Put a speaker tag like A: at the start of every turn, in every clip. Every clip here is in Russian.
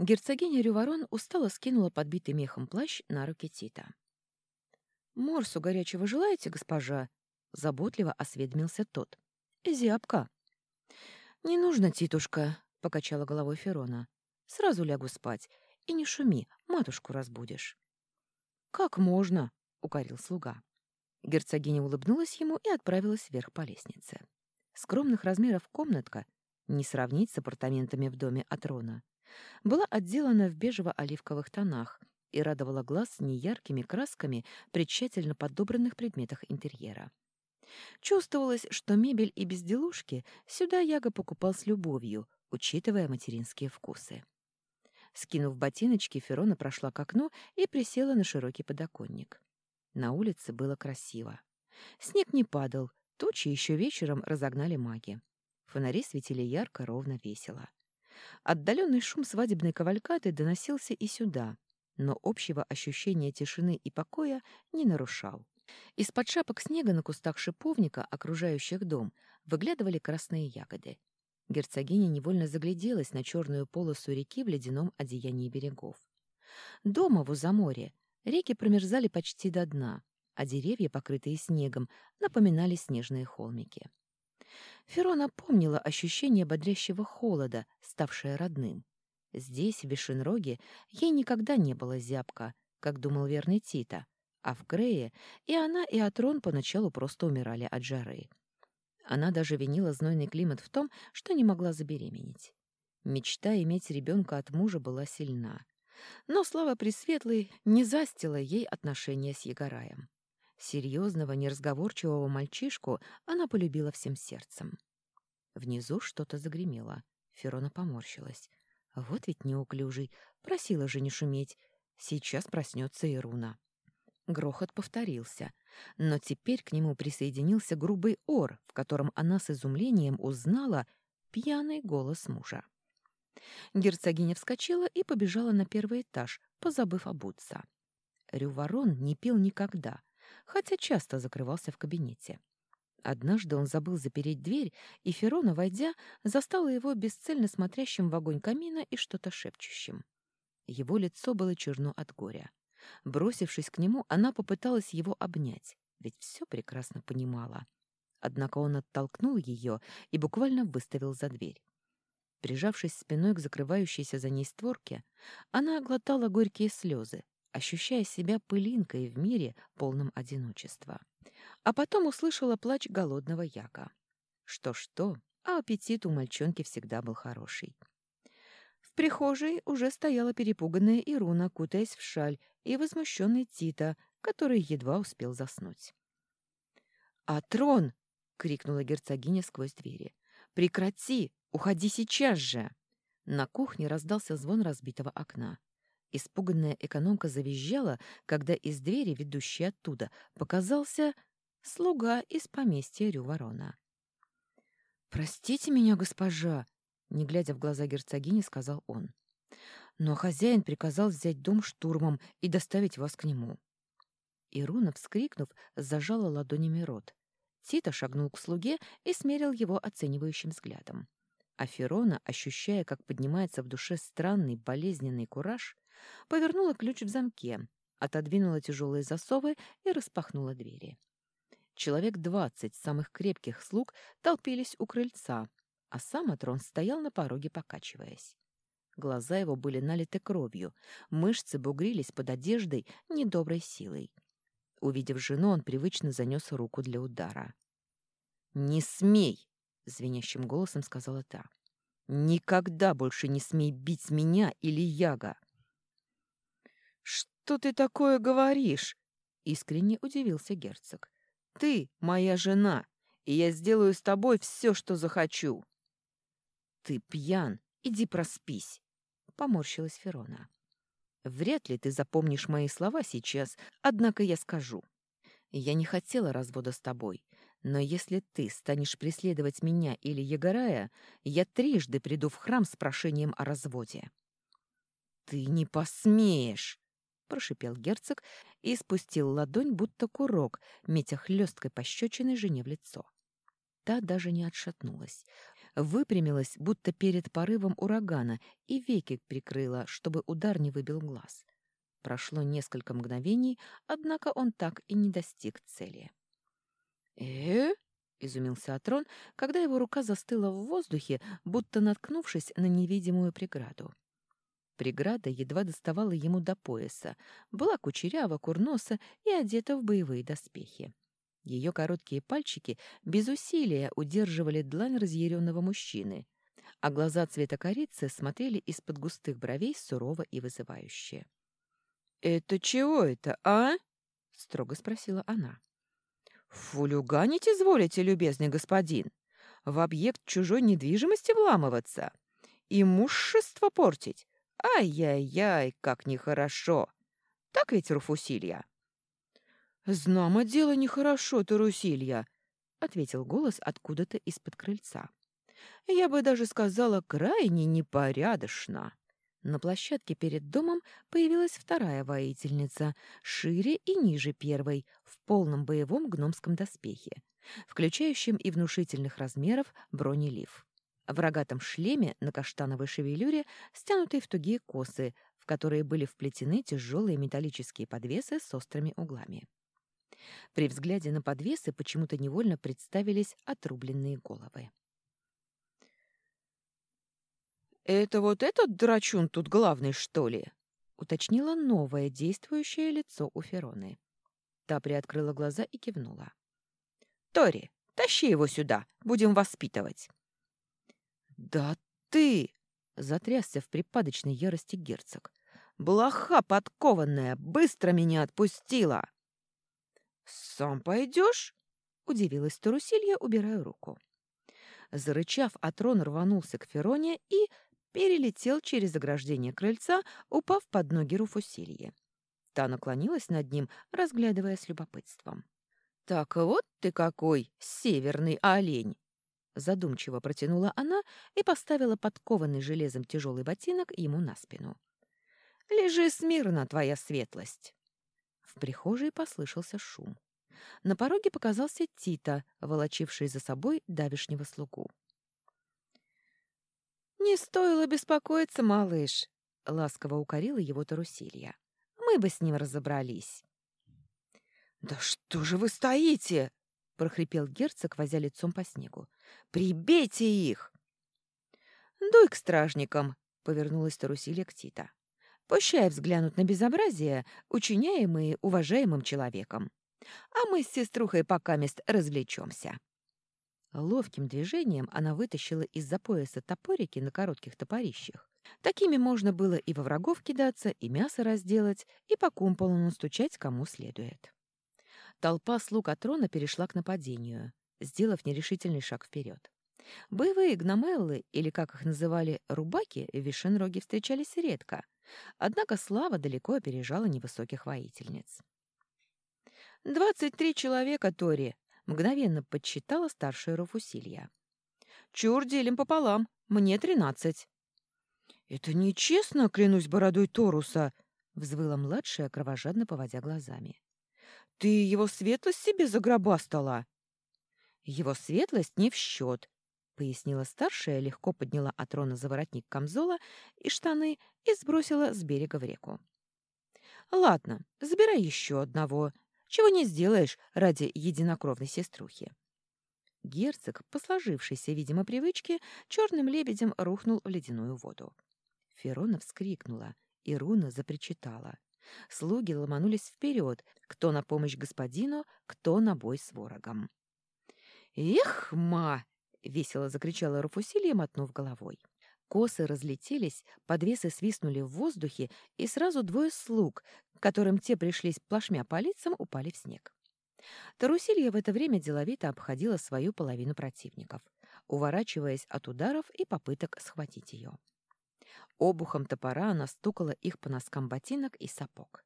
A: Герцогиня Рюворон устало скинула подбитый мехом плащ на руки Тита. «Морсу горячего желаете, госпожа?» — заботливо осведомился тот. «Зябка». «Не нужно, Титушка», — покачала головой Ферона. «Сразу лягу спать. И не шуми, матушку разбудишь». «Как можно?» — укорил слуга. Герцогиня улыбнулась ему и отправилась вверх по лестнице. Скромных размеров комнатка, не сравнить с апартаментами в доме Атрона, была отделана в бежево-оливковых тонах и радовала глаз неяркими красками при тщательно подобранных предметах интерьера. Чувствовалось, что мебель и безделушки сюда Яга покупал с любовью, учитывая материнские вкусы. Скинув ботиночки, Ферона прошла к окну и присела на широкий подоконник. На улице было красиво. Снег не падал, тучи еще вечером разогнали маги. Фонари светили ярко, ровно, весело. Отдаленный шум свадебной кавалькады доносился и сюда, но общего ощущения тишины и покоя не нарушал. Из-под шапок снега на кустах шиповника, окружающих дом, выглядывали красные ягоды. Герцогиня невольно загляделась на черную полосу реки в ледяном одеянии берегов. Дома в Узаморе реки промерзали почти до дна, а деревья, покрытые снегом, напоминали снежные холмики. Ферона помнила ощущение бодрящего холода, ставшее родным. Здесь, в Вишенроге, ей никогда не было зябко, как думал верный Тита, а в Грее и она, и Атрон поначалу просто умирали от жары. Она даже винила знойный климат в том, что не могла забеременеть. Мечта иметь ребенка от мужа была сильна. Но слава Пресветлой не застила ей отношения с Егораем. Серьезного, неразговорчивого мальчишку она полюбила всем сердцем. Внизу что-то загремело. Ферона поморщилась. Вот ведь неуклюжий. Просила же не шуметь. Сейчас проснется Ируна. Грохот повторился, но теперь к нему присоединился грубый ор, в котором она с изумлением узнала пьяный голос мужа. Герцогиня вскочила и побежала на первый этаж, позабыв обуться. Рюворон не пил никогда, хотя часто закрывался в кабинете. Однажды он забыл запереть дверь, и Ферона, войдя, застала его бесцельно смотрящим в огонь камина и что-то шепчущим. Его лицо было черно от горя. Бросившись к нему, она попыталась его обнять, ведь все прекрасно понимала. Однако он оттолкнул ее и буквально выставил за дверь. Прижавшись спиной к закрывающейся за ней створке, она глотала горькие слезы, ощущая себя пылинкой в мире, полном одиночества. А потом услышала плач голодного яка. Что-что, а аппетит у мальчонки всегда был хороший. В прихожей уже стояла перепуганная Ируна, кутаясь в шаль, и возмущенный Тита, который едва успел заснуть. «А трон!» — крикнула герцогиня сквозь двери. «Прекрати! Уходи сейчас же!» На кухне раздался звон разбитого окна. Испуганная экономка завизжала, когда из двери, ведущей оттуда, показался слуга из поместья Рюворона. «Простите меня, госпожа!» — не глядя в глаза герцогини, сказал он. «Но хозяин приказал взять дом штурмом и доставить вас к нему». Ируна, вскрикнув, зажала ладонями рот. Тита шагнул к слуге и смерил его оценивающим взглядом. А Ферона, ощущая, как поднимается в душе странный болезненный кураж, повернула ключ в замке, отодвинула тяжелые засовы и распахнула двери. Человек двадцать самых крепких слуг толпились у крыльца, а сам Атрон стоял на пороге, покачиваясь. Глаза его были налиты кровью, мышцы бугрились под одеждой недоброй силой. Увидев жену, он привычно занес руку для удара. «Не смей!» — звенящим голосом сказала та. «Никогда больше не смей бить меня или Яга!» «Что ты такое говоришь?» — искренне удивился герцог. «Ты моя жена, и я сделаю с тобой все, что захочу». «Ты пьян, иди проспись», — поморщилась Ферона. «Вряд ли ты запомнишь мои слова сейчас, однако я скажу. Я не хотела развода с тобой, но если ты станешь преследовать меня или Егорая, я трижды приду в храм с прошением о разводе». «Ты не посмеешь!» — прошипел герцог и спустил ладонь, будто курок, метя хлесткой пощечиной жене в лицо. Та даже не отшатнулась. выпрямилась, будто перед порывом урагана, и веки прикрыла, чтобы удар не выбил глаз. Прошло несколько мгновений, однако он так и не достиг цели. «Э?» — изумился Атрон, когда его рука застыла в воздухе, будто наткнувшись на невидимую преграду. Преграда едва доставала ему до пояса, была кучерява, курноса и одета в боевые доспехи. Ее короткие пальчики без усилия удерживали длань разъяренного мужчины, а глаза цвета корицы смотрели из-под густых бровей сурово и вызывающе. «Это чего это, а?» — строго спросила она. «Фулюганить изволите, любезный господин? В объект чужой недвижимости вламываться? Имущество портить? Ай-яй-яй, как нехорошо! Так ведь, Руфусилья?» «Знамо дело нехорошо, Тарусилья», — ответил голос откуда-то из-под крыльца. «Я бы даже сказала, крайне непорядочно». На площадке перед домом появилась вторая воительница, шире и ниже первой, в полном боевом гномском доспехе, включающем и внушительных размеров бронелив. В рогатом шлеме на каштановой шевелюре, стянутой в тугие косы, в которые были вплетены тяжелые металлические подвесы с острыми углами. При взгляде на подвесы почему-то невольно представились отрубленные головы. «Это вот этот драчун тут главный, что ли?» — уточнило новое действующее лицо у Фероны. Та приоткрыла глаза и кивнула. «Тори, тащи его сюда, будем воспитывать». «Да ты!» — затрясся в припадочной ярости герцог. «Блоха подкованная, быстро меня отпустила!» «Сам пойдешь?» — удивилась Тарусилья, убирая руку. Зарычав, Атрон рванулся к Фероне и перелетел через ограждение крыльца, упав под ноги Руфусилье. Та наклонилась над ним, разглядывая с любопытством. «Так вот ты какой, северный олень!» Задумчиво протянула она и поставила подкованный железом тяжелый ботинок ему на спину. «Лежи смирно, твоя светлость!» В прихожей послышался шум. На пороге показался Тита, волочивший за собой давишнего слугу. «Не стоило беспокоиться, малыш», — ласково укорила его Тарусилья. «Мы бы с ним разобрались». «Да что же вы стоите?» — прохрипел герцог, возя лицом по снегу. «Прибейте их!» «Дуй к стражникам», — повернулась Тарусилья к Тита. «Пущай взглянут на безобразие, учиняемые уважаемым человеком. А мы с сеструхой пока мест развлечемся». Ловким движением она вытащила из-за пояса топорики на коротких топорищах. Такими можно было и во врагов кидаться, и мясо разделать, и по кумполу настучать кому следует. Толпа слуг Атрона перешла к нападению, сделав нерешительный шаг вперед. Боевые гномеллы, или, как их называли, рубаки, в Вишенроге встречались редко, однако слава далеко опережала невысоких воительниц. «Двадцать три человека, Тори!» Мгновенно подсчитала старшая Руфусилья. «Чур делим пополам. Мне тринадцать». «Это нечестно, клянусь бородой Торуса!» — взвыла младшая, кровожадно поводя глазами. «Ты его светлость себе загробастала!» «Его светлость не в счет», — пояснила старшая, легко подняла от трона за воротник камзола и штаны и сбросила с берега в реку. «Ладно, забирай еще одного чего не сделаешь ради единокровной сеструхи. Герцог, по сложившейся, видимо, привычке, черным лебедем рухнул в ледяную воду. Ферона вскрикнула, и Руна запричитала. Слуги ломанулись вперед, кто на помощь господину, кто на бой с ворогом. «Эх, ма!» — весело закричала Руфусилия, мотнув головой. Косы разлетелись, подвесы свистнули в воздухе, и сразу двое слуг, которым те пришлись плашмя по лицам, упали в снег. Тарусилья в это время деловито обходила свою половину противников, уворачиваясь от ударов и попыток схватить ее. Обухом топора она стукала их по носкам ботинок и сапог.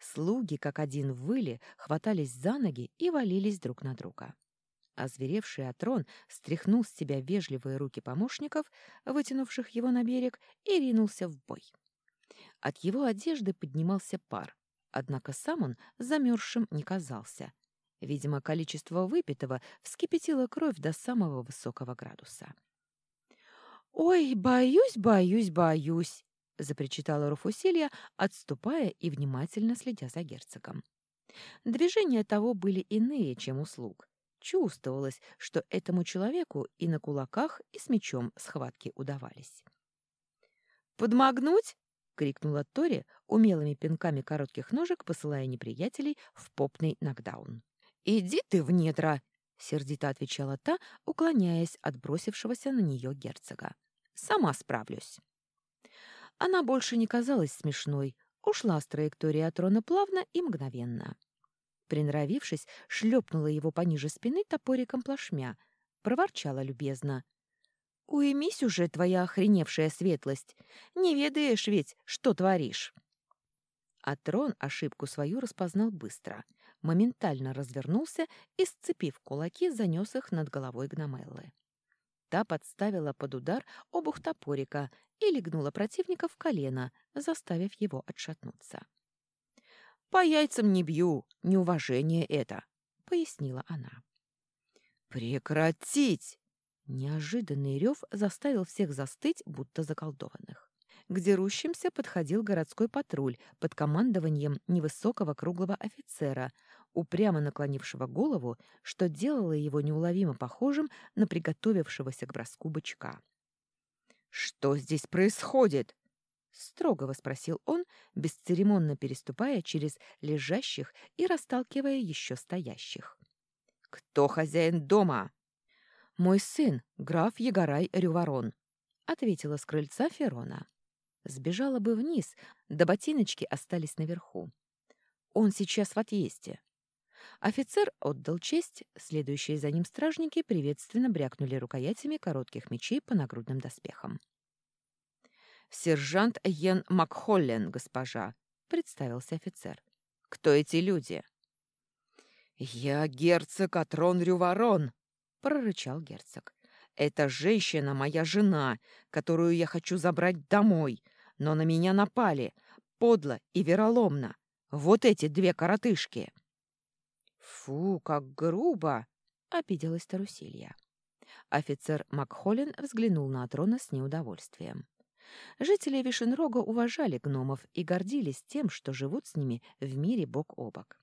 A: Слуги, как один выли, хватались за ноги и валились друг на друга. Озверевший Атрон стряхнул с себя вежливые руки помощников, вытянувших его на берег, и ринулся в бой. От его одежды поднимался пар, однако сам он замерзшим не казался. Видимо, количество выпитого вскипятило кровь до самого высокого градуса. «Ой, боюсь, боюсь, боюсь!» — запричитала Руфусилья, отступая и внимательно следя за герцогом. Движения того были иные, чем у слуг. Чувствовалось, что этому человеку и на кулаках, и с мечом схватки удавались. «Подмогнуть?» — крикнула Тори, умелыми пинками коротких ножек посылая неприятелей в попный нокдаун. «Иди ты в недра!» — сердито отвечала та, уклоняясь от бросившегося на нее герцога. «Сама справлюсь». Она больше не казалась смешной, ушла с траектории от трона плавно и мгновенно. Приноровившись, шлепнула его пониже спины топориком плашмя, проворчала любезно. «Уймись уже, твоя охреневшая светлость! Не ведаешь ведь, что творишь!» А трон ошибку свою распознал быстро, моментально развернулся и, сцепив кулаки, занес их над головой Гномеллы. Та подставила под удар обух топорика и легнула противника в колено, заставив его отшатнуться. «По яйцам не бью, неуважение это», — пояснила она. «Прекратить!» Неожиданный рев заставил всех застыть, будто заколдованных. К дерущимся подходил городской патруль под командованием невысокого круглого офицера, упрямо наклонившего голову, что делало его неуловимо похожим на приготовившегося к броску бычка. «Что здесь происходит?» — строго воспросил он, бесцеремонно переступая через лежащих и расталкивая еще стоящих. «Кто хозяин дома?» «Мой сын, граф Егорай Рюворон», — ответила с крыльца Ферона. Сбежала бы вниз, да ботиночки остались наверху. Он сейчас в отъезде. Офицер отдал честь, следующие за ним стражники приветственно брякнули рукоятями коротких мечей по нагрудным доспехам. «Сержант Йен Макхоллен, госпожа», — представился офицер. «Кто эти люди?» «Я герцог Атрон Рюворон», — прорычал герцог. «Эта женщина моя жена, которую я хочу забрать домой, но на меня напали, подло и вероломно. Вот эти две коротышки». «Фу, как грубо!» — обиделась Тарусилья. Офицер Макхолин взглянул на Атрона с неудовольствием. Жители Вишенрога уважали гномов и гордились тем, что живут с ними в мире бок о бок.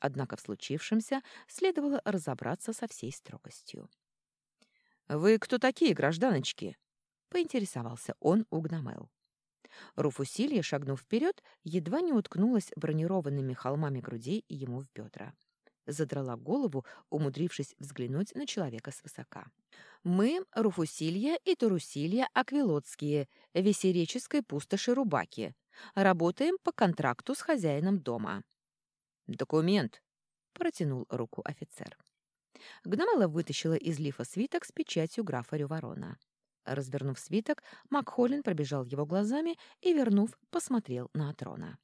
A: Однако в случившемся следовало разобраться со всей строгостью. «Вы кто такие, гражданочки?» — поинтересовался он у Гномел. Руфусилья, шагнув вперед, едва не уткнулась бронированными холмами грудей ему в бедра задрала голову, умудрившись взглянуть на человека свысока. «Мы — Руфусилья и Турусилья Аквилотские, весереческой пустоши Рубаки. Работаем по контракту с хозяином дома». «Документ», — протянул руку офицер. Гномела вытащила из лифа свиток с печатью графа Рюворона. Развернув свиток, Макхолин пробежал его глазами и, вернув, посмотрел на Атрона.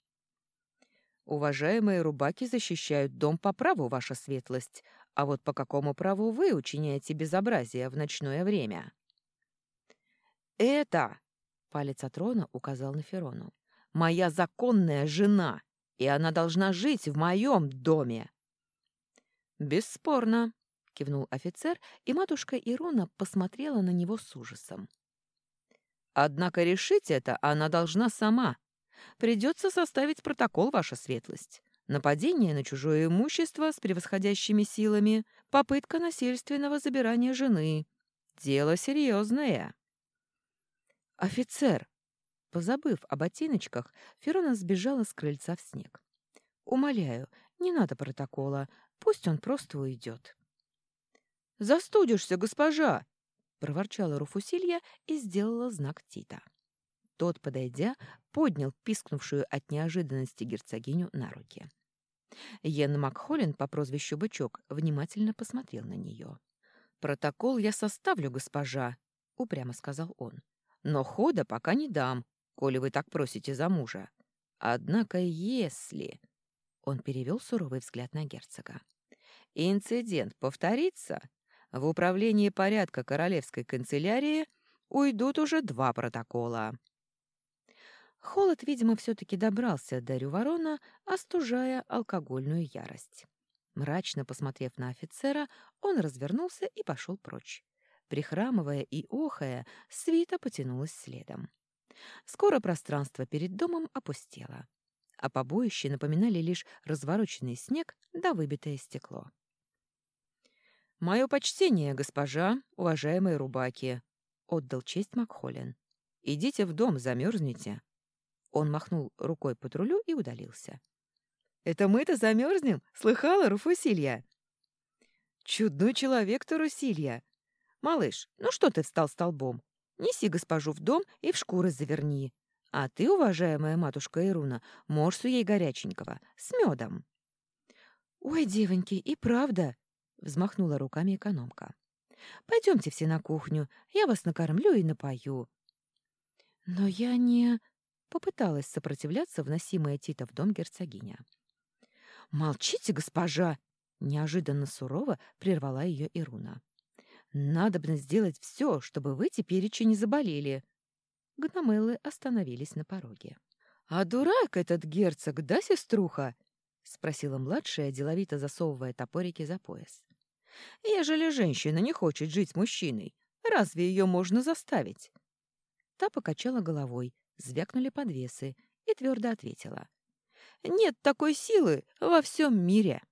A: Уважаемые рубаки защищают дом по праву, ваша светлость, а вот по какому праву вы учиняете безобразие в ночное время? Это, палец от Рона указал на Ферону, моя законная жена, и она должна жить в моем доме. Бесспорно, кивнул офицер, и матушка Ирона посмотрела на него с ужасом. Однако решить это она должна сама, Придется составить протокол, ваша светлость. Нападение на чужое имущество с превосходящими силами, попытка насильственного забирания жены. Дело серьезное. Офицер! Позабыв о ботиночках, Ферона сбежала с крыльца в снег. «Умоляю, не надо протокола, пусть он просто уйдет». «Застудишься, госпожа!» — проворчала Руфусилья и сделала знак Тита. Тот, подойдя, поднял пискнувшую от неожиданности герцогиню на руки. Йен Макхолин по прозвищу Бычок внимательно посмотрел на нее. «Протокол я составлю, госпожа», — упрямо сказал он. «Но хода пока не дам, коли вы так просите за мужа. Однако если...» Он перевел суровый взгляд на герцога. «Инцидент повторится. В управлении порядка королевской канцелярии уйдут уже два протокола. Холод, видимо, все-таки добрался до Рюворона, остужая алкогольную ярость. Мрачно посмотрев на офицера, он развернулся и пошел прочь. Прихрамывая и охая, свита потянулась следом. Скоро пространство перед домом опустело, а побоище напоминали лишь развороченный снег да выбитое стекло. «Мое почтение, госпожа, уважаемые рубаки!» — отдал честь Макхолин. «Идите в дом, замерзнете». Он махнул рукой патрулю и удалился. «Это мы-то замерзнем? Слыхала, Руфусилья?» «Чудной человек-то, Русилья! Малыш, ну что ты встал столбом? Неси госпожу в дом и в шкуры заверни. А ты, уважаемая матушка Ируна, морсу ей горяченького, с медом». «Ой, девоньки, и правда!» — взмахнула руками экономка. «Пойдемте все на кухню, я вас накормлю и напою». «Но я не...» — попыталась сопротивляться вносимая Тита в дом герцогиня. «Молчите, госпожа!» — неожиданно сурово прервала ее Ируна. «Надобно сделать все, чтобы вы теперь еще не заболели». Гномеллы остановились на пороге. «А дурак этот герцог, да, сеструха?» — спросила младшая, деловито засовывая топорики за пояс. «Ежели женщина не хочет жить с мужчиной, разве ее можно заставить?» Та покачала головой, звякнули подвесы и твердо ответила. «Нет такой силы во всем мире!»